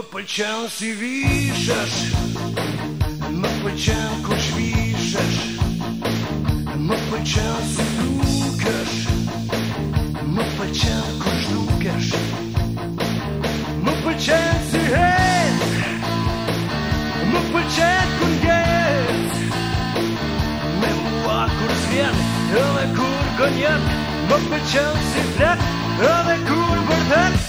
Më përqenë si vishësh Më përqenë kush vishësh Më përqenë si nukësh Më përqenë kush nukësh Më përqenë si hendë Më përqenë kush gendë Me u akur svetë A kur gonjetë Më përqenë si fletë A dhe kur bërëhetë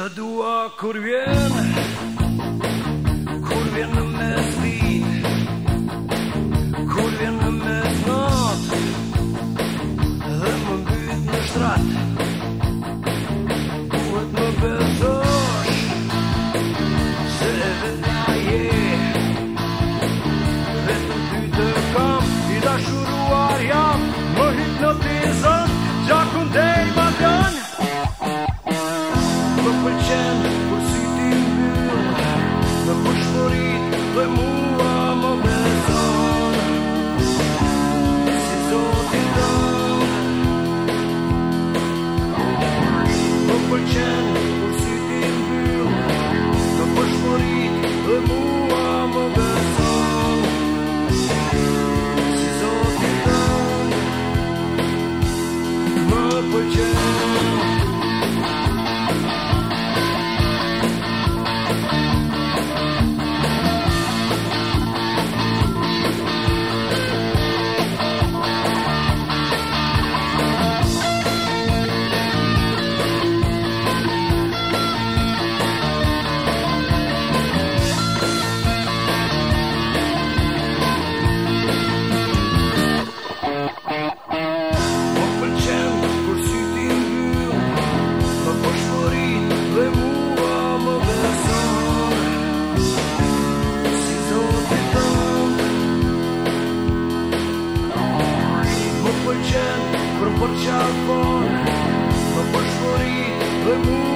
Că dua kur vjen Kur vjen në mes pretend Червоне, побожворі, лиму.